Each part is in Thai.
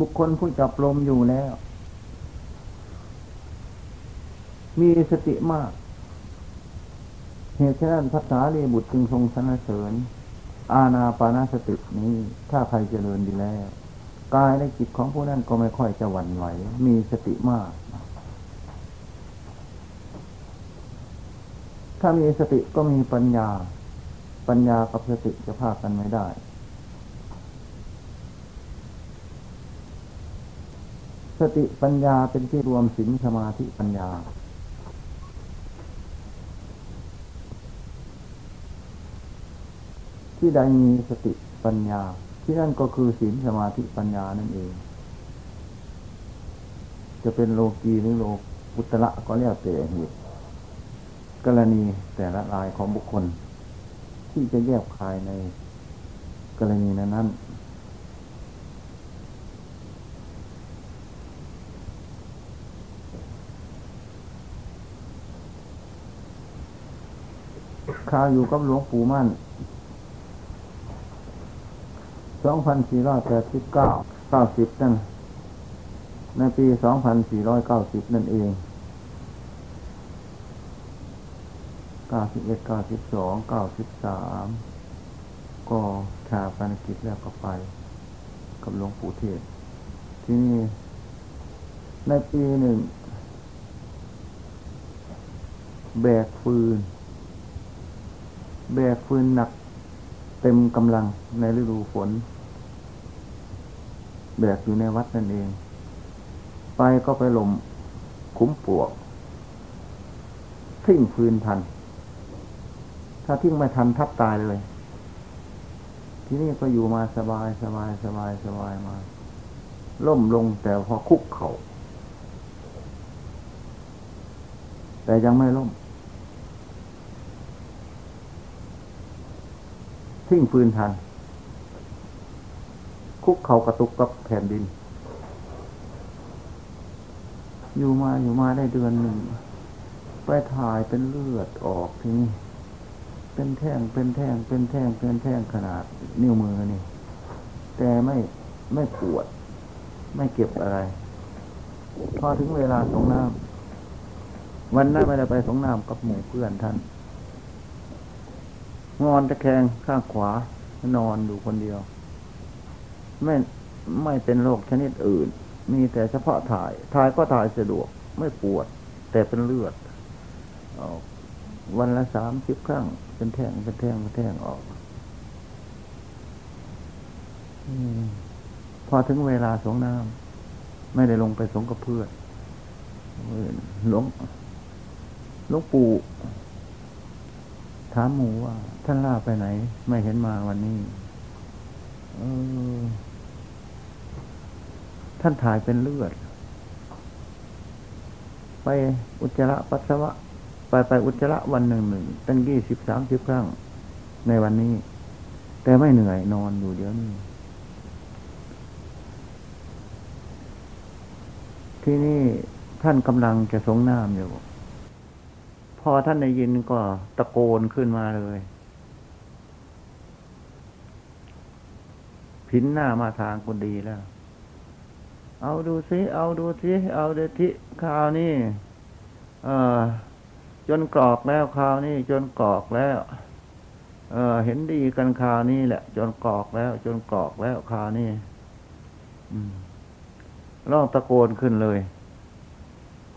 บุคคลผู้จับลมอยู่แล้ว มีสติมาก เหตุฉะนั้นภาษาเรียบุตรจึงทรงสรรเสริญ อาณาปานาสตินี้ถ้าใครเจริญดีแล้วกายและจิตของผู้นั้นก็ไม่ค่อยจะหวั่นไหว มีสติมาก ถ้ามีสติก็มีปัญญา ปัญญากับสติจะพากันไม่ได้ สติปัญญาเป็นที่รวมสินสมาธิปัญญา ที่ใดมีสติปัญญา ที่นั่นก็คือศีลสมาธิปัญญานั่นเอง จะเป็นโลกีหรือโลกุตระก็แล้วแต่เหตุกรณีแต่ละรายของบุคคล ที่จะแยกคายในกรณีนั้น นข้าอยู่กับหลวงปู่มั่น สองพันสี่ร้อยแปดสิบเก้า เก้าสิบนั่น ในปีสองพันสี่ร้อยเก้าสิบนั่นเอง เก้าสิบเอ็ดเก้าสิบสอง เก้าสิบสาม ก็ชาปนกิจแล้วก็ไป กับหลวงปู่เทศ ที่นี่ ในปีหนึ่ง แบกฟืน แบกฟืนหนักเต็มกำลังในฤดูฝน แบกอยู่ในวัดนั่นเอง ไปก็ไปหลมคุ้มปวก ทิ้งฟืนทัน ถ้าทิ้งไม่ทันทับตายเลย ที่นี่ก็อยู่มาสบายสบายสบายสบายมา ล่มลงแต่พอคุกเขา่าแต่ยังไม่ล่ม ทิ้งฟืนทัน คุกเข่ากระตุกกับแผ่นดิน อยู่มาอยู่มาได้เดือนหนึ่ง ไปถ่ายเป็นเลือดออกทีนี้เป็นแท่งเป็นแท่งเป็นแท่งเป็นแท่งขนาดนิ้วมือนี่ แต่ไม่ไม่ปวด ไม่เก็บอะไร พอถึงเวลาสงน้ำวันนั้นไม่ได้ไปสงน้ำกับหมู่เพื่อนท่าน งอนตะแคงข้างขวา นอนอยู่คนเดียว ไม่ไม่เป็นโรคชนิดอื่น มีแต่เฉพาะถ่าย ถ่ายก็ถ่ายสะดวก ไม่ปวด แต่เป็นเลือดออกวันละสามสิบครั้ง เป็นแท่งเป็นแท่งเป็นแท่งออกอพอถึงเวลาสงน้ำไม่ได้ลงไปสงกับเพื่อนหลวงหลวงปู่ ถามหมูว่า ท่านล่าไปไหน ไม่เห็นมาวันนี้เออท่านถ่ายเป็นเลือด ไปอุจจาระปัสสาวะ ไปไปอุจจาระวันหนึ่งหนึ่งตั้งยี่สิบสามสิบครั้ง ในวันนี้ แต่ไม่เหนื่อยนอนอยู่เดี๋ยวนี้ที่นี่ท่านกำลังจะสงน้ำอยู่ พอท่านได้ยินก็ตะโกนขึ้นมาเลยพินหน้ามาทางคนดีแล้ว เอาดูสิเอาดูสิเอาเดทิข่าวนี่เออจนกรอกแล้วข่าวนี่จนกรอกแล้ว เออเห็นดีกันข่าวนี้แหละ จนกรอกแล้ว จนกรอกแล้วข่าวนี่ร้องตะโกนขึ้นเลย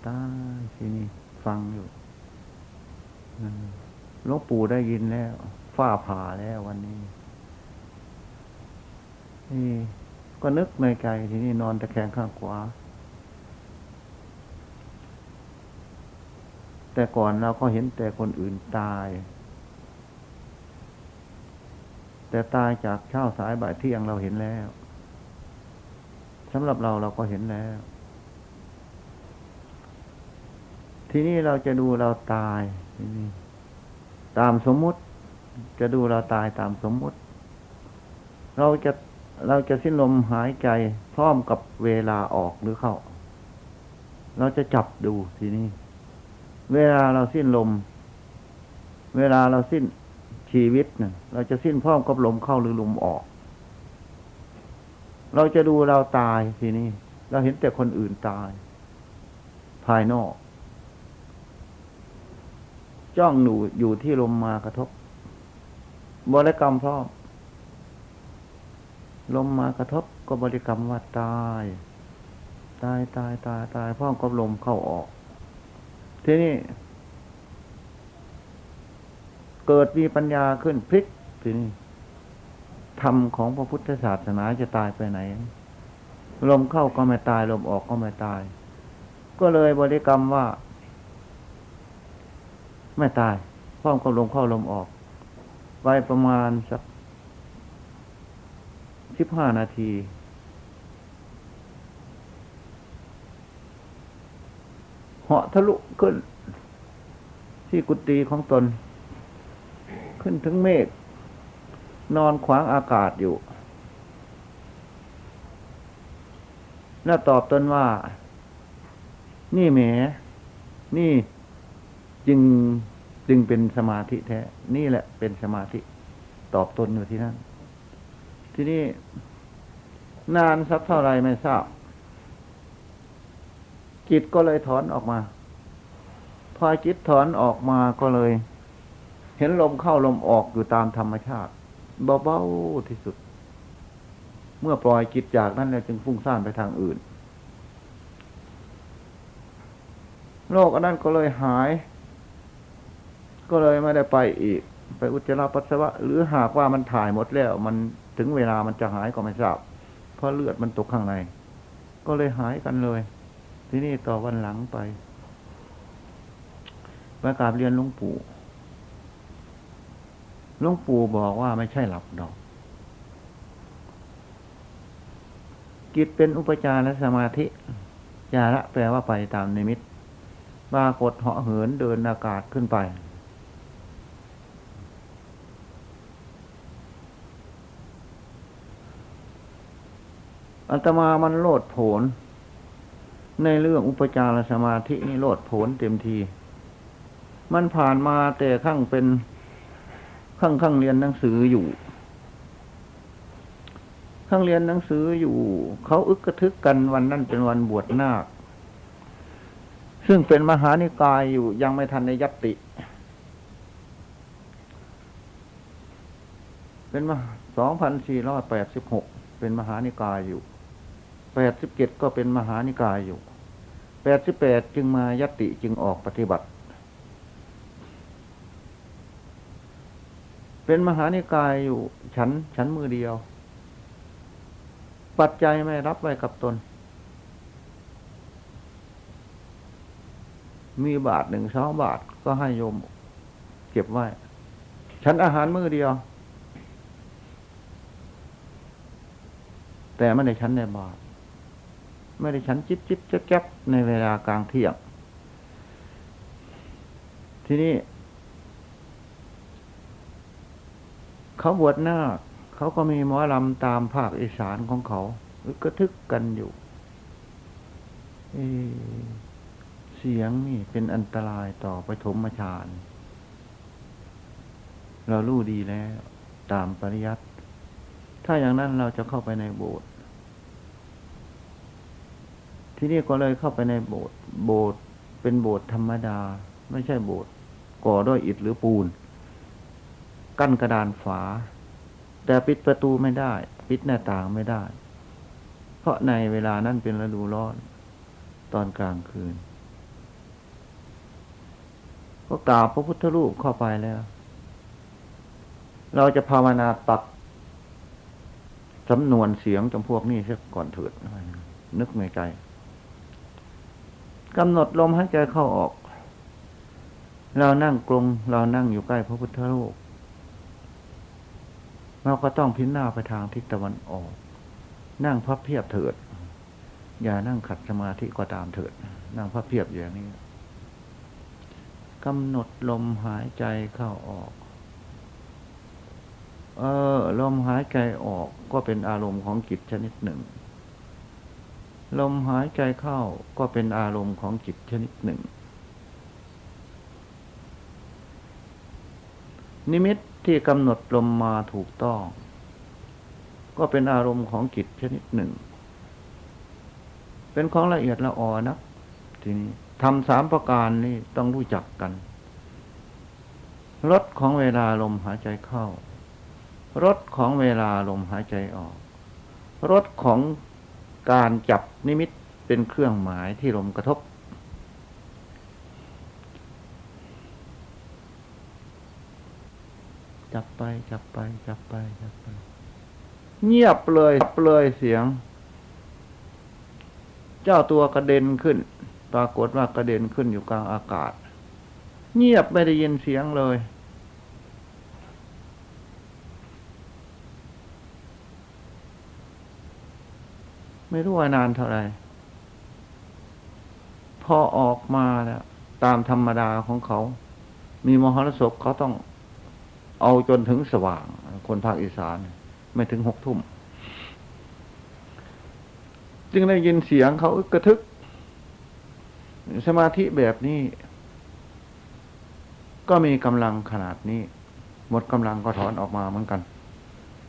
ตายทีนี้ฟังอยู่ หลวงปู่ได้ยินแล้วฝ้าผ่าแล้ววันนี้ นี่ ก็นึกในใจทีนี้นอนตะแคงข้างขวา แต่ก่อนเราก็เห็นแต่คนอื่นตาย แต่ตายจากเช้าสายบ่ายเที่ยงเราเห็นแล้วสำหรับเราเราก็เห็นแล้ว ทีนี้เราจะดูเราตาย ตามสมมุติ จะดูเราตายตามสมมุติ เราจะเราจะสิ้นลมหายใจพร้อมกับเวลาออกหรือเข้า เราจะจับดูทีนี้ เวลาเราสิ้นลม เวลาเราสิ้นชีวิตเนี่ยเราจะสิ้นพร้อมกับลมเข้าหรือลมออก เราจะดูเราตายทีนี้ เราเห็นแต่คนอื่นตาย ภายนอก จ้องหนูอยู่ที่ลมมากระทบบริกรรมพร้อมลมมากระทบก็บริกรรมว่าตาย ตายตายตายตายพร้อมกับลมเข้าออก ทีนี้เกิดมีปัญญาขึ้นพลิกทีนี้ธรรมของพระพุทธศาสนาจะตายไปไหน ลมเข้าก็ไม่ตาย ลมออกก็ไม่ตาย ก็เลยบริกรรมว่า ไม่ตายพร้อมกับลมเข้าลมออกไปประมาณสักสิบห้านาที เหาะทะลุขึ้น ที่กุฏิของตน ขึ้นถึงเมฆนอนขวางอากาศอยู่แล้วตอบตนว่า นี่แหม นี่ จึงจึงเป็นสมาธิแท้ นี่แหละเป็นสมาธิตอบตนอยู่ที่นั่น ที่นี่นานสักเท่าไรไม่ทราบ จิตก็เลยถอนออกมา พอจิตถอนออกมาก็เลย เห็นลมเข้าลมออกอยู่ตามธรรมชาติเบาๆที่สุด เมื่อปล่อยจิตจากนั้นแล้วจึงฟุ้งซ่านไปทางอื่นโลกอันนั้นก็เลยหาย ก็เลยไม่ได้ไปอีก ไปอุจจาระปัสสาวะ หรือหากว่ามันถ่ายหมดแล้ว มันถึงเวลามันจะหายก็ไม่ทราบ เพราะเลือดมันตกข้างใน ก็เลยหายกันเลย ที่นี่ต่อวันหลังไปประกาศเรียนหลวงปู่หลวงปู่บอกว่าไม่ใช่หลับดอกกิจเป็นอุปจารสมาธิจาระแปลว่าไปตามนิมิตปรากฏเหาะเหินเดินอากาศขึ้นไป อัตมามันโลดโผนในเรื่องอุปจารสมาธินี่โลดโผนเต็มที มันผ่านมาแต่ข้างเป็นข้างข้างเรียนหนังสืออยู่ ข้างเรียนหนังสืออยู่ เขาอึกกระทึกกันวันนั้นเป็นวันบวชนาค ซึ่งเป็นมหานิกายอยู่ยังไม่ทันในยัตติ เป็นมาสองพันสี่ร้อยแปดสิบหกเป็นมหานิกายอยู่ แปดสิบเจ็ดก็เป็นมหานิกายอยู่แปดสิบแปดจึงมายตติจึงออกปฏิบัติ เป็นมหานิกายอยู่ ฉัน ฉันมือเดียว ปัจจัยไม่รับไว้กับตน มีบาทหนึ่งสองบาทก็ให้โยมเก็บไว้ ฉันอาหารมือเดียว แต่ไม่ได้ฉันในบาท ไม่ได้ฉันจิบจิบจ๊บจ๊บในเวลากลางเที่ยง ทีนี้ เขาบวชหน้าเขาก็มีหมอลำตามภาคอีสานของเขาก็ทึกกันอยู่เเสียงนี่เป็นอันตรายต่อปฐมฌานเรารู้ดีแล้ว ตามปริยัติ ถ้าอย่างนั้นเราจะเข้าไปในโบสถ์ ที่นี่ก็เลยเข้าไปในโบสถ์โบสถ์เป็นโบสถ์ธรรมดา ไม่ใช่โบสถ์ก่อด้วยอิฐหรือปูน กั้นกระดานฝา แต่ปิดประตูไม่ได้ ปิดหน้าต่างไม่ได้ เพราะในเวลานั้นเป็นฤดูร้อน ตอนกลางคืน ก็กราบพระพุทธรูปเข้าไปแล้ว เราจะภาวนาตัดสำนวนเสียงจำพวกนี้เสียก่อนเถิดนึกในใจ กำหนดลมหายใจเข้าออก เรานั่งกลงเรานั่งอยู่ใกล้พระพุทธรูปเราก็ต้องพิจารณาไปทางทิศตะวันออก นั่งพับเพียบเถิด อย่านั่งขัดสมาธิก็ตามเถิด นั่งพับเพียบอย่างนี้กำหนดลมหายใจเข้าออก เออ ลมหายใจออกก็เป็นอารมณ์ของจิตชนิดหนึ่ง ลมหายใจเข้าก็เป็นอารมณ์ของจิตชนิดหนึ่ง นิมิตที่กำหนดลมมาถูกต้อง ก็เป็นอารมณ์ของจิตชนิดหนึ่ง เป็นของละเอียดละออนะทีนี้ทำสามประการนี้ต้องรู้จักกันรสของเวลาลมหายใจเข้ารสของเวลาลมหายใจออกรสของ การจับนิมิตเป็นเครื่องหมายที่ลมกระทบ จับไปจับไปจับไปจับไป เงียบเลยเลยเสียง เจ้าตัวกระเด็นขึ้น ปรากฏว่ากระเด็นขึ้นอยู่กลางอากาศ เงียบไม่ได้ยินเสียงเลย ไม่รู้ว่านานเท่าไหร่พอออกมาแล้วตามธรรมดาของเขา มีมหรสพเขาต้องเอาจนถึงสว่าง คนภาคอีสาน ไม่ถึงหกทุ่ม จึงได้ยินเสียงเขากระทึก สมาธิแบบนี้ ก็มีกำลังขนาดนี้ หมดกำลังก็ถอนออกมาเหมือนกัน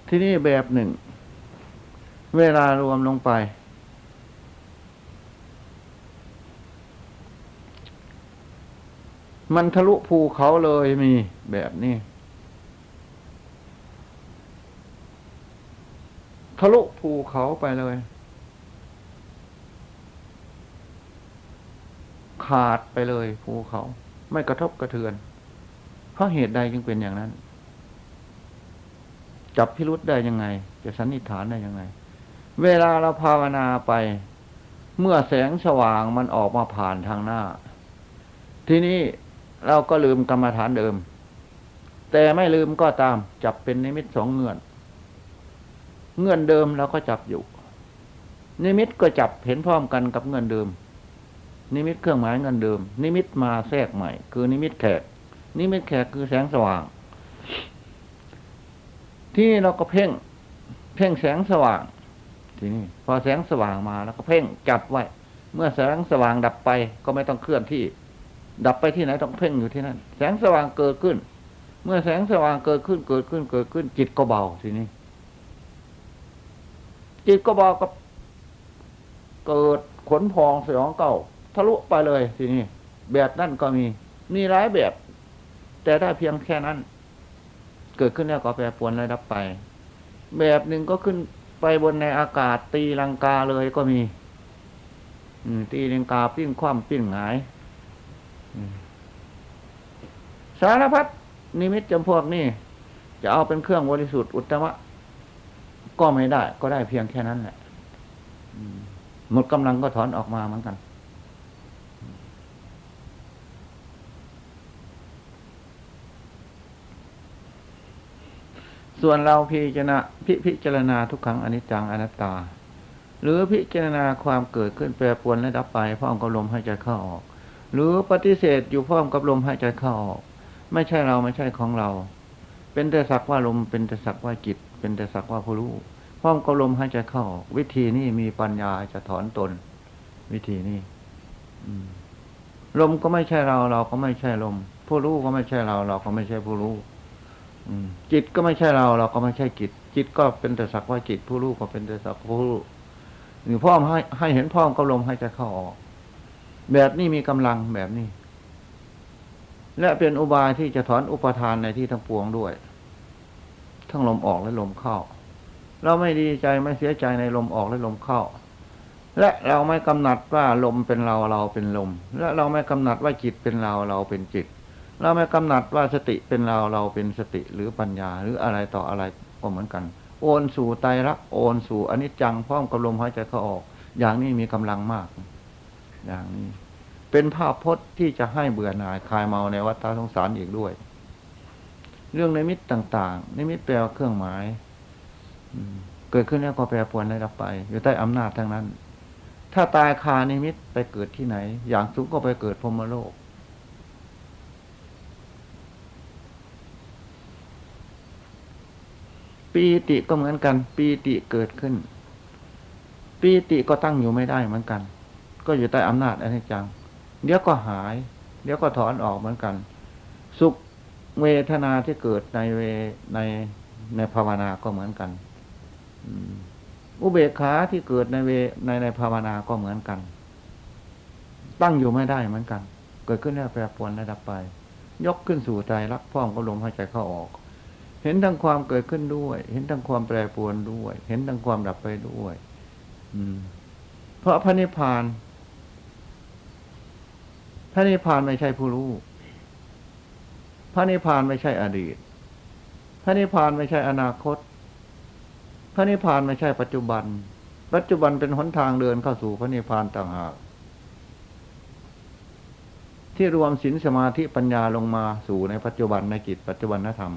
ที่นี่แบบหนึ่ง เวลารวมลงไป มันทะลุภูเขาเลยมีแบบนี้ ทะลุภูเขาไปเลย ขาดไปเลยภูเขา ไม่กระทบกระเทือน เพราะเหตุใดจึงเป็นอย่างนั้น จับพิรุษได้ยังไง จะสันนิษฐานได้ยังไง เวลาเราภาวนาไป เมื่อแสงสว่างมันออกมาผ่านทางหน้า ทีนี้เราก็ลืมกรรมฐานเดิม แต่ไม่ลืมก็ตามจับเป็นนิมิตสองเงื่อน เงื่อนเดิมเราก็จับอยู่ นิมิตก็จับเห็นพร้อมกันกับเงื่อนเดิม นิมิตเครื่องหมายเงื่อนเดิม นิมิตมาแทรกใหม่ คือนิมิตแขก นิมิตแขกคือแสงสว่าง ที่เราก็เพ่ง เพ่งแสงสว่าง ทีนี้พอแสงสว่างมาแล้วก็เพ่งจับไว้ เมื่อแสงสว่างดับไปก็ไม่ต้องเคลื่อนที่ ดับไปที่ไหนต้องเพ่งอยู่ที่นั่น แสงสว่างเกิดขึ้น เมื่อแสงสว่างเกิดขึ้นเกิดขึ้นเกิดขึ้น จิตก็เบาทีนี้ จิตก็เบากับเกิดขนพองสยองเก่าทะลุไปเลยทีนี้แบบนั่นก็มี มีหลายแบบ แต่ถ้เพียงแค่นั้น เกิดขึ้นแล้วก็แปรปวนแล้วดับไป แบบหนึ่งก็ขึ้น ไปบนในอากาศตีลังกาเลยก็มีตีลังกาปิ้งคว่ำปิ้งหงายสารพัดนิมิตจำพวกนี้จะเอาเป็นเครื่องบริสุทธิ์อุตมะ ก็ไม่ได้ ก็ได้เพียงแค่นั้นแหละหมดกำลังก็ถอนออกมาเหมือนกัน ส่วนเราพิจารณาพิพิจารณาทุกครั้งอนิจจังอนัตตา หรือพิจารณาความเกิดขึ้นแปรปรวนและดับไปพร้อมกับลมหายใจเข้าออก หรือปฏิเสธอยู่พร้อมกับลมหายใจเข้าออก ไม่ใช่เราไม่ใช่ของเรา เป็นแต่สักว่าลมเป็นแต่สักว่าจิต เป็นแต่สักว่าผู้รู้พร้อมกับลมหายใจเข้าออก วิธีนี้มีปัญญาจะถอนตน วิธีนี้ลมก็ไม่ใช่เราเราก็ไม่ใช่ลม ผู้รู้ก็ไม่ใช่เราเราก็ไม่ใช่ผู้รู้ จิตก็ไม่ใช่เรา เราก็ไม่ใช่จิต จิตก็เป็นแต่สักว่าจิตผู้รู้ก็เป็นแต่สักผู้รู้หรือพ่อมให้ให้เห็นพ่อมก็ลมให้ใจเข้าออก แบบนี้มีกำลังแบบนี้ และเป็นอุบายที่จะถอนอุปทานในที่ทั้งปวงด้วย ทั้งลมออกและลมเข้า เราไม่ดีใจไม่เสียใจในลมออกและลมเข้า และเราไม่กำหนัดว่าลมเป็นเราเราเป็นลม และเราไม่กำหนัดว่าจิตเป็นเราเราเป็นจิต เราไม่กำหนัดว่าสติเป็นเราเราเป็นสติหรือปัญญาหรืออะไรต่ออะไรก็เหมือนกัน โอนสู่ไตรักโอนสู่อนิจจังพร้อมกับลมหายใจเข้าออก อย่างนี้มีกำลังมาก อย่างนี้เป็นภาพพจน์ที่จะให้เบื่อหน่ายคลายเมาในวัฏสงสารอีกด้วย เรื่องในมิตต่างๆนิมิตแปลเครื่องหมายเกิดขึ้นแล้วก็แปรปรวนได้รับไป อยู่ใต้อำนาจทั้งนั้น ถ้าตายคานิมิตไปเกิดที่ไหน อย่างสูงก็ไปเกิดพรมโลก ปีติก็เหมือนกัน ปีติเกิดขึ้น ปีติก็ตั้งอยู่ไม่ได้เหมือนกัน ก็อยู่ใต้อำนาจอนิจจัง เดี๋ยวก็หาย เดี๋ยวก็ถอนออกเหมือนกัน สุขเวทนาที่เกิดในเวในในภาวนาก็เหมือนกันอุเบกขาที่เกิดในเวในในภาวนาก็เหมือนกัน ตั้งอยู่ไม่ได้เหมือนกัน เกิดขึ้นแล้วแปรปรวนและดับไป ยกขึ้นสู่ใจรักพร้อมก็ลมหายใจเข้าออก เห็นทั้งความเกิดขึ้นด้วย เห็นทั้งความแปรปรวนด้วย เห็นทั้งความดับไปด้วย อืม เพราะพระนิพพาน พระนิพพานไม่ใช่ผู้รู้ พระนิพพานไม่ใช่อดีต พระนิพพานไม่ใช่อนาคต พระนิพพานไม่ใช่ปัจจุบัน ปัจจุบันเป็นหนทางเดินเข้าสู่พระนิพพานต่างหากที่รวมศีลสมาธิปัญญาลงมาสู่ในปัจจุบันในจิตปัจจุบันนธรรม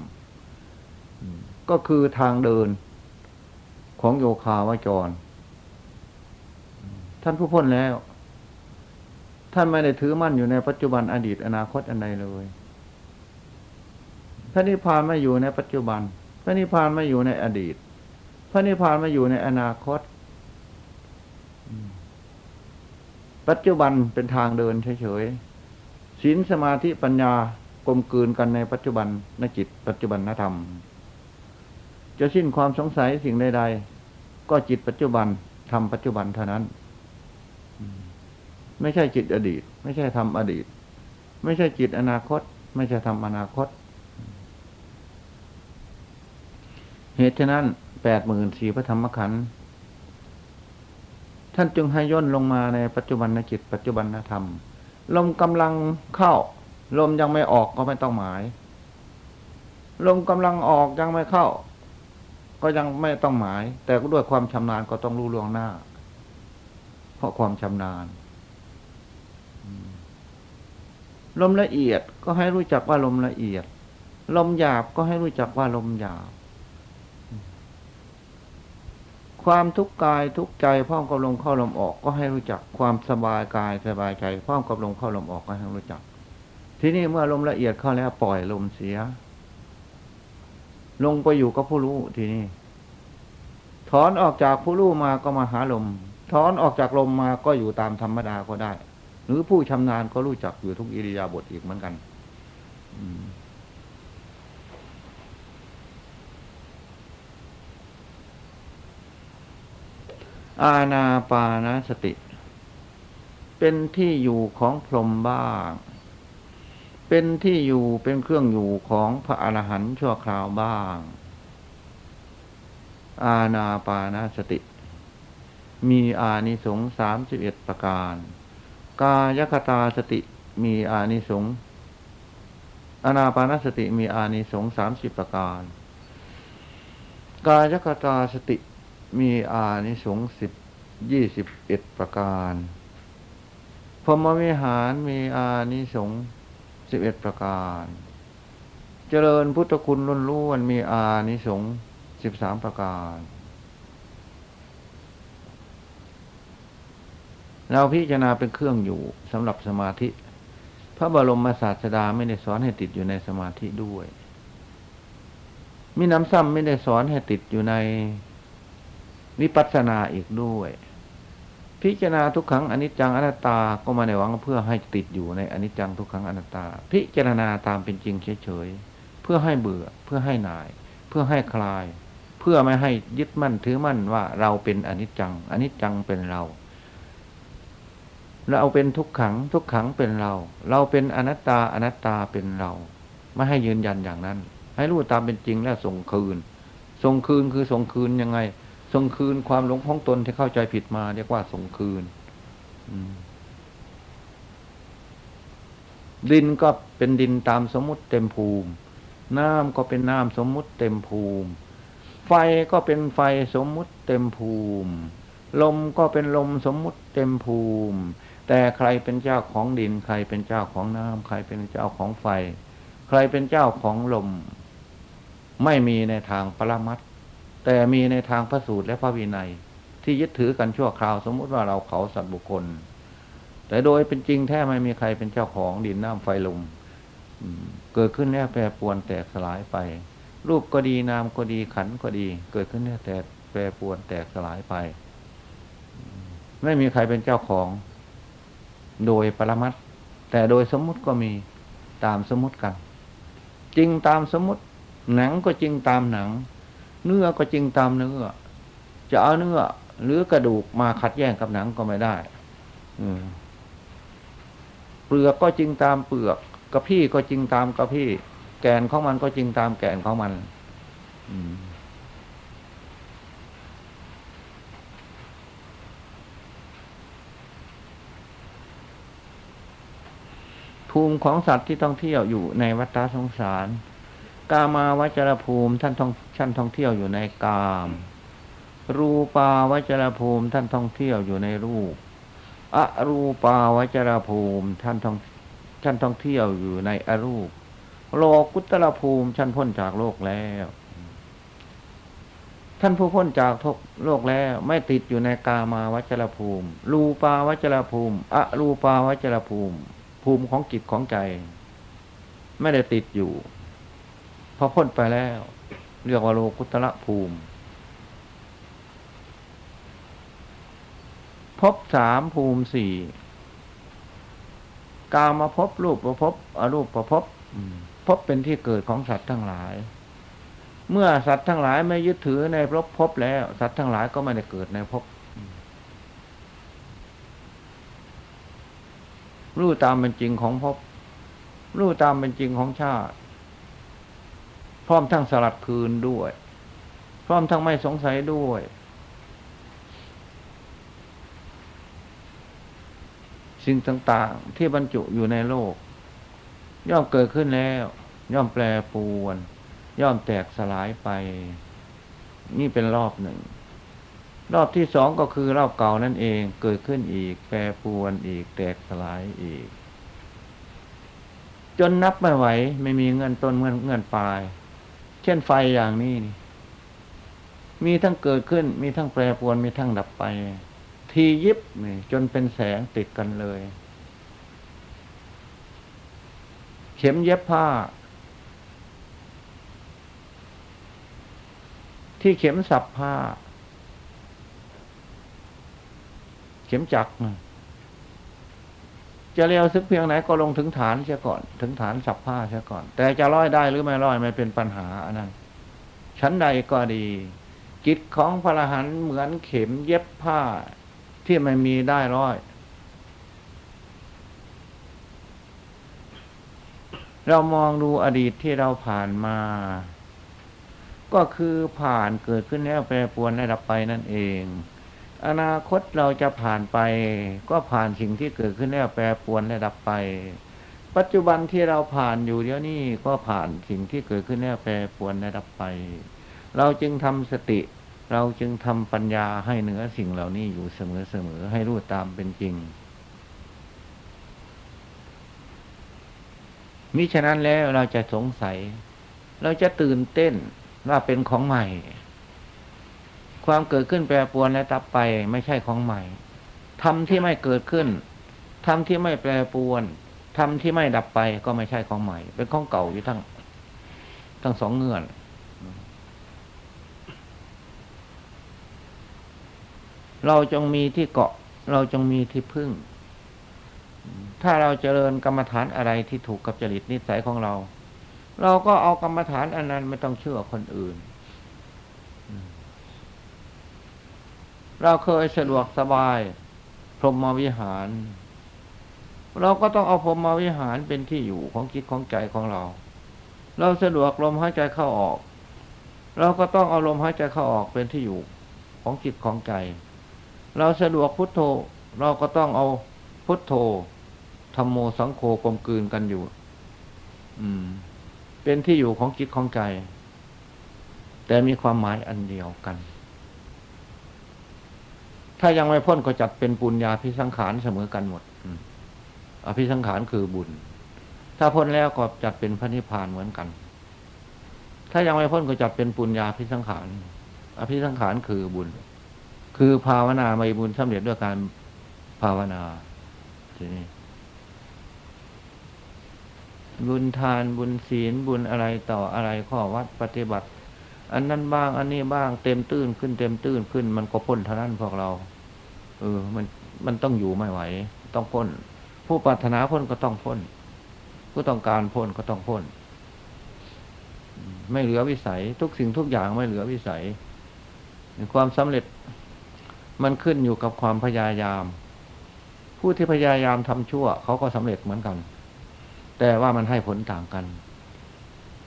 ก็คือทางเดินของโยคาวาจร ท่านผู้พ้นแล้ว ท่านไม่ได้ถือมั่นอยู่ในปัจจุบันอดีตอนาคตอันใดเลยพระนิพพานไม่อยู่ในปัจจุบัน พระนิพพานไม่อยู่ในอดีต พระนิพพานมาอยู่ในอนาคต ปัจจุบันเป็นทางเดินเฉยๆศีลสมาธิปัญญากลมกลืนกันในปัจจุบันนจิต ปัจจุบันนธรรม จะสิ้นความสงสัยสิ่งใดๆก็จิตปัจจุบันทำปัจจุบันเท่านั้น ไม่ใช่จิตอดีต ไม่ใช่ทำอดีต ไม่ใช่จิตอนาคต ไม่ใช่ทำอนาคต เหตุฉะนั้นแปดหมื่นสี่พระธรรมขันธ์ท่านจึงให้ย่นลงมาในปัจจุบันนจิต ปัจจุบันนธรรม ลมกำลังเข้า ลมยังไม่ออกก็ไม่ต้องหมาย ลมกำลังออกยังไม่เข้า ก็ยังไม่ต้องหมาย แต่ก็ด้วยความชำนาญก็ต้องรู้ล่วงหน้า เพราะความชำนาญลมละเอียดก็ให้รู้จักว่าลมละเอียด ลมหยาบก็ให้รู้จักว่าลมหยาบ ความทุกข์กายทุกใจพร้อมกับลมเข้าลมออก ก็ให้รู้จักความสบายกายสบายใจพร้อมกับลมเข้าลมออกก็ให้รู้จัก ทีนี้เมื่อลมละเอียดเข้าแล้วปล่อยลมเสีย ลงไปอยู่กับผู้รู้ทีนี้ถอนออกจากผู้รู้มาก็มาหาลม ถอนออกจากลมมาก็อยู่ตามธรรมดาก็ได้ หรือผู้ชำนาญก็รู้จักอยู่ทุกอิริยาบถอีกเหมือนกันอืมอาณาปานสติ เป็นที่อยู่ของพรหมบ้าง เป็นที่อยู่เป็นเครื่องอยู่ของพระอรหันต์ชั่วคราวบ้าง อาณาปานสติ มีอานิสงส์สามสิบเอ็ดประการ กายคตาสติมีอานิสงส์อานาปานสติมีอานิสงส์สามสิบประการ กายคตาสติมีอานิสงส์สิบยี่สิบเอ็ดประการพรมวิหารมีอานิสงส์ สิบเอ็ดประการ เจริญพุทธคุณล้นล้วนมีอานิสงส์สิบสามประการ เราพิจารณาเป็นเครื่องอยู่สำหรับสมาธิ พระบรมศาสดาไม่ได้สอนให้ติดอยู่ในสมาธิด้วยมีน้ำซ้ำไม่ได้สอนให้ติดอยู่ในวิปัสสนาอีกด้วย พิจารณาทุกครั้งอนิจจังอนัตตาก็มาในหวังเพื่อให้ติดอยู่ในอนิจจังทุกครั้งอนัตตา พิจารณาตามเป็นจริงเฉยๆเพื่อให้เบื่อเพื่อให้หน่าย เพื่อให้คลาย เพื่อไม่ให้ยึดมั่นถือมั่นว่าเราเป็นอนิจจังอนิจจังเป็นเรา เราเป็นทุกขังทุกขังเป็นเรา เราเป็นอนัตตาอนัตตาเป็นเรา ไม่ให้ยืนยันอย่างนั้น ให้รู้ตามเป็นจริงแล้วส่งคืนส่งคืนคือส่งคืนยังไง ส่งคืนความหลงของตนที่เข้าใจผิดมา เรียกว่าส่งคืนดินก็เป็นดินตามสมมติเต็มภูมิ น้ำก็เป็นน้ำสมมติเต็มภูมิ ไฟก็เป็นไฟสมมติเต็มภูมิ ลมก็เป็นลมสมมติเต็มภูมิ แต่ใครเป็นเจ้าของดิน ใครเป็นเจ้าของน้ำใครเป็นเจ้าของไฟ ใครเป็นเจ้าของลม ไม่มีในทางปรมัต แต่มีในทางพระสูตรและพระวินัย ที่ยึดถือกันชั่วคราวสมมุติว่าเราเขาสัตว์บุคคล แต่โดยเป็นจริงแท้ไม่มีใครเป็นเจ้าของดินน้ำไฟลมเกิดขึ้นแน่แปรปวนแตกสลายไป รูปก็ดีนามก็ดีขันก็ดี เกิดขึ้นแน่แต่แปรปวนแตกสลายไป ไม่มีใครเป็นเจ้าของ โดยปรมัตแต่โดยสมมุติก็มีตามสมมุติกัน จริงตามสมมุติ หนังก็จริงตามหนัง เนื้อก็จริงตามเนื้อ จะเอาเนื้อ หรือกระดูกมาขัดแย้งกับหนังก็ไม่ได้เปลือกก็จริงตามเปลือกกระพี่ก็จริงตามกระพี่ แกนของมันก็จริงตามแกนของมันอืมภูมิของสัตว์ที่ต้องเที่ยวอยู่ในวัฏสงสาร กามาวจรภูมิท่านท่องท่านท่องเที่ยวอยู่ในกาม รูปาวจรภูมิท่านท่องเที่ยวอยู่ในรูป อรูปาวจรภูมิท่านท่องท่านท่องเที่ยวอยู่ในอรูป โลกุตรภูมิท่านพ้นจากโลกแล้ว ท่านผู้พ้นจากทุกโลกแล้ว ไม่ติดอยู่ในกามาวจรภูมิ รูปาวจรภูมิ อรูปาวจรภูมิ ภูมิของจิตของใจ ไม่ได้ติดอยู่ พอพ้นไปแล้ว เรียกว่าโลกุตระภูมิพบสามภูมิสี่กามาพบรูปประพบอรูปประพบพบเป็นที่เกิดของสัตว์ทั้งหลาย เมื่อสัตว์ทั้งหลายไม่ยึดถือในพบพบแล้ว สัตว์ทั้งหลายก็ไม่ได้เกิดในพบรู้ตามเป็นจริงของพบรู้ตามเป็นจริงของชาติ ร้อมทั้งสลัดคืนด้วย พร้อมทั้งไม่สงสัยด้วย สิ่งต่างๆที่บรรจุอยู่ในโลก ย่อมเกิดขึ้นแล้ว ย่อมแปรปรวน ย่อมแตกสลายไป นี่เป็นรอบหนึ่ง รอบที่สองก็คือรอบเก่านั่นเองเกิดขึ้นอีก แปรปรวนอีก แตกสลายอีกจนนับไม่ไหว ไม่มีเงินต้นเงินเงินปลาย เช่นไฟอย่างนี้นี่มีทั้งเกิดขึ้น มีทั้งแปรปรวน มีทั้งดับไป ทียิบนี่จนเป็นแสงติดกันเลย เข็มเย็บผ้า ที่เข็มสับผ้า เข็มจักร จะเร็วซึกเพียงไหนก็ลงถึงฐานเสียก่อน ถึงฐานสับผ้าเสียก่อน แต่จะร้อยได้หรือไม่ร้อยไม่เป็นปัญหาอันนั้นชั้นใดก็ดีกิจของพระรหันเหมือนเข็มเย็บผ้าที่ไม่มีได้ร้อย เรามองดูอดีตที่เราผ่านมา ก็คือผ่านเกิดขึ้นแล้วแปรปรวนได้ดับไปนั่นเอง อนาคตเราจะผ่านไป ก็ผ่านสิ่งที่เกิดขึ้นแล้วแปรปวนและดับไป ปัจจุบันที่เราผ่านอยู่เดี๋ยวนี้ก็ผ่านสิ่งที่เกิดขึ้นแล้วแปรปวนและดับไป เราจึงทำสติ เราจึงทำปัญญาให้เหนือสิ่งเหล่านี้อยู่เสมอเสมอให้รู้ตามเป็นจริงมิฉะนั้นแล้วเราจะสงสัย เราจะตื่นเต้นว่าเป็นของใหม่ ความเกิดขึ้นแปรปรวนและตับไปไม่ใช่ของใหม่ทำที่ไม่เกิดขึ้นทำที่ไม่แปรปรวนทำที่ไม่ดับไปก็ไม่ใช่ของใหม่ เป็นของเก่าอยู่ทั้งทั้งสองเงื่อนเราจงมีที่เกาะ เราจงมีที่พึ่ง ถ้าเราเจริญกรรมฐานอะไรที่ถูกกับจริตนิสัยของเรา เราก็เอากรรมฐานอันนั้นไม่ต้องเชื่อคนอื่น เราเคยสะดวกสบาย พรหมวิหาร เราก็ต้องเอาพรหมวิหารเป็นที่อยู่ของจิตของใจของเรา เราสะดวกลมหายใจเข้าออก เราก็ต้องเอาลมหายใจเข้าออกเป็นที่อยู่ของจิตของใจ เราสะดวกพุทโธ เราก็ต้องเอาพุทโธธรรมโมสังโฆกลมกลืนกันอยู่ อืม เป็นที่อยู่ของจิตของใจ แต่มีความหมายอันเดียวกัน ถ้ายังไม่พ้นก็จัดเป็นปุญญาพิสังขารเสมอกันหมดอภิสังขารคือบุญ ถ้าพ้นแล้วก็จัดเป็นพระนิพพานเหมือนกัน ถ้ายังไม่พ้นก็จัดเป็นปุญญาพิสังขาร อภิสังขารคือบุญ คือภาวนาไม่บุญสำเร็จด้วยการภาวนาทีนี้บุญทานบุญศีลบุญอะไรต่ออะไรข้อวัดปฏิบัติ อันนั้นบ้าง อันนี้บ้างเต็มตื้นขึ้นเต็มตื้นขึ้น มันก็พ้นเท่านั้นพวกเรา เออ มันมันต้องอยู่ไม่ไหว ต้องพ้น ผู้ปรารถนาพ้นก็ต้องพ้น ผู้ต้องการพ้นก็ต้องพ้น ไม่เหลือวิสัย ทุกสิ่งทุกอย่างไม่เหลือวิสัย ความสำเร็จมันขึ้นอยู่กับความพยายาม ผู้ที่พยายามทำชั่ว เขาก็สำเร็จเหมือนกัน แต่ว่ามันให้ผลต่างกัน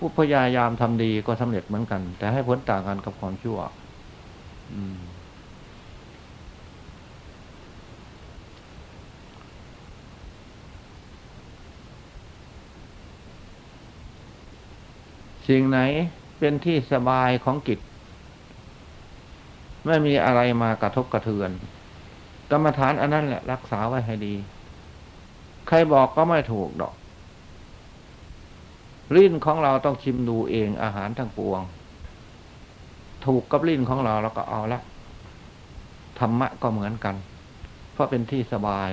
ผู้พยายามทำดีก็สำเร็จเหมือนกัน แต่ให้ผลต่างกันกับความชั่ว อืมสิ่งไหนเป็นที่สบายของจิตไม่มีอะไรมากระทบกระเทือน กรรมฐานอันนั้นแหละรักษาไว้ให้ดี ใครบอกก็ไม่ถูกดอก ลิ้นของเราต้องชิมดูเองอาหารทั้งปวง ถูกกับลิ้นของเราเราก็เอาละธรรมะก็เหมือนกัน เพราะเป็นที่สบาย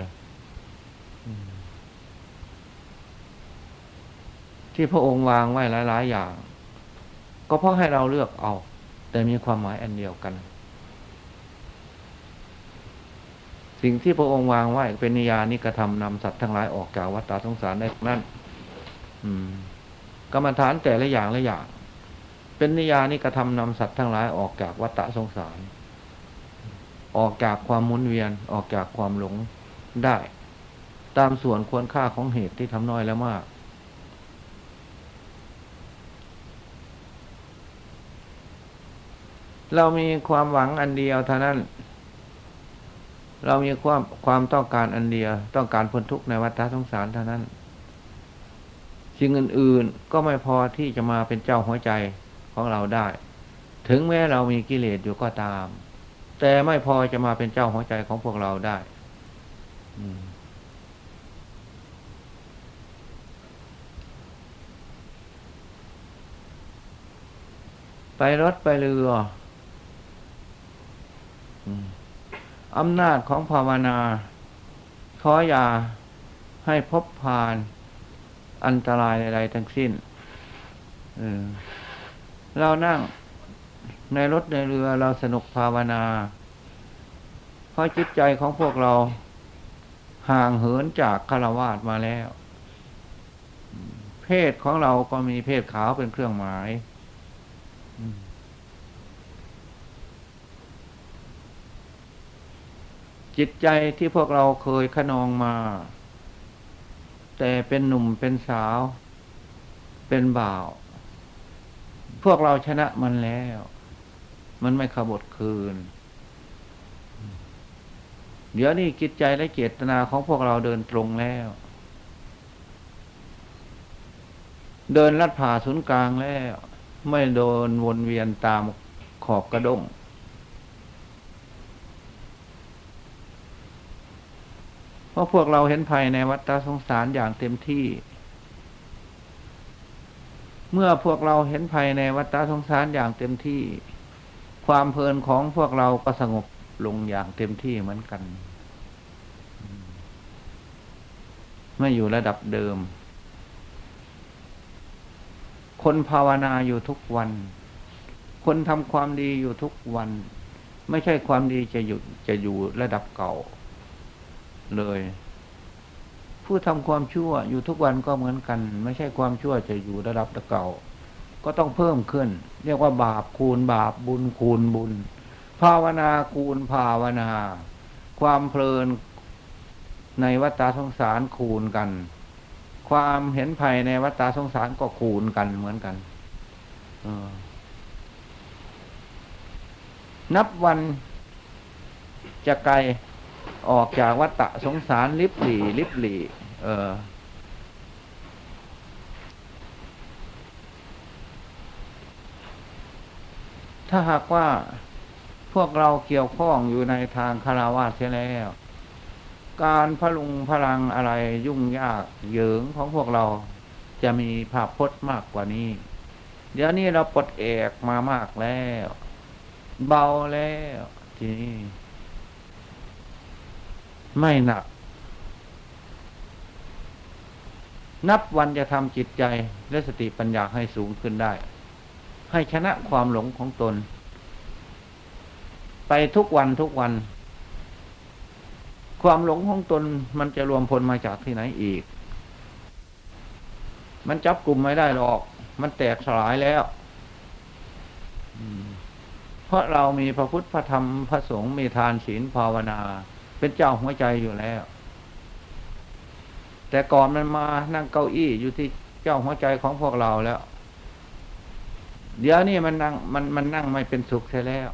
ที่พระองค์วางไว้หลายๆอย่าง ก็เพราะให้เราเลือกเอา แต่มีความหมายอันเดียวกัน สิ่งที่พระองค์วางไว้เป็นนิยานิกระทำนำสัตว์ทั้งหลายออกจากวัฏฏสงสารได้นั่น กรรมฐานแต่ละอย่างละอย่าง เป็นนิยานิกระทำนำสัตว์ทั้งหลายออกจากวัฏฏะสงสาร ออกจากความมุนเวียนออกจากความหลงได้ ตามส่วนควรค่าของเหตุที่ทำน้อยแล้วมาก เรามีความหวังอันเดียวเท่านั้น เรามีความความต้องการอันเดียว ต้องการพ้นทุกข์ในวัฏสงสารเท่านั้น สิ่งอื่นๆก็ไม่พอที่จะมาเป็นเจ้าหัวใจของเราได้ ถึงแม้เรามีกิเลสอยู่ก็ตาม แต่ไม่พอจะมาเป็นเจ้าหัวใจของพวกเราได้ไปรถไปเรืออำนาจของภาวนา ขออย่าให้พบผ่าน อันตรายใดๆทั้งสิ้นเรานั่งในรถในเรือเราสนุกภาวนา เพราะจิตใจของพวกเราห่างเหินจากคารวาสมาแล้ว เพศของเราก็มีเพศขาวเป็นเครื่องหมายจิตใจที่พวกเราเคยขนองมา แต่เป็นหนุ่มเป็นสาว เป็นบ่าว พวกเราชนะมันแล้ว มันไม่ขบดคืน เดี๋ยวนี้จิตใจและเจตนาของพวกเราเดินตรงแล้ว เดินลัดผ่าศูนย์กลางแล้ว ไม่โดนวนเวียนตามขอบกระด้งเพ ราะพวกเราเห็นภัยในวัฏสงสารอย่างเต็มที่ เมื่อพวกเราเห็นภัยในวัฏสงสารอย่างเต็มที่ ความเพลินของพวกเราก็สงบลงอย่างเต็มที่เหมือนกันไม่อยู่ระดับเดิม คนภาวนาอยู่ทุกวัน คนทำความดีอยู่ทุกวัน ไม่ใช่ความดีจะหยุดจะอยู่ระดับเก่า เลย ผู้ทำความชั่วอยู่ทุกวันก็เหมือนกัน ไม่ใช่ความชั่วจะอยู่ระดับเก่า ก็ต้องเพิ่มขึ้น เรียกว่าบาปคูณบาปบุญคูณบุญ ภาวนาคูณภาวนา ความเพลินในวัฏสงสารคูณกัน ความเห็นภัยในวัฏสงสารก็คูณกันเหมือนกันนับวันจะไกล ออกจากวัฏสงสารลิบหลีลิบหลีเออถ้าหากว่าพวกเราเกี่ยวข้องอยู่ในทางคาราวาสเสียแล้ว การพลุงพลังอะไรยุ่งยากเหยิงของพวกเราจะมีภาพพจน์มากกว่านี้ เดี๋ยวนี้เราปลดเอกมามากแล้ว เบาแล้วทีนี้ ไม่หนัก นับวันจะทำจิตใจและสติปัญญาให้สูงขึ้นได้ ให้ชนะความหลงของตน ไปทุกวันทุกวัน ความหลงของตนมันจะรวมพลมาจากที่ไหนอีก มันจับกลุ่มไม่ได้หรอก มันแตกสลายแล้วเพราะเรามีพระพุทธพระธรรมพระสงฆ์มีทานศีลภาวนา เป็นเจ้าหัวใจอยู่แล้ว แต่ก่อนมันมานั่งเก้าอี้อยู่ที่เจ้าหัวใจของพวกเราแล้ว เดี๋ยวนี้มันนั่งมันมันนั่งไม่เป็นสุขใช่แล้ว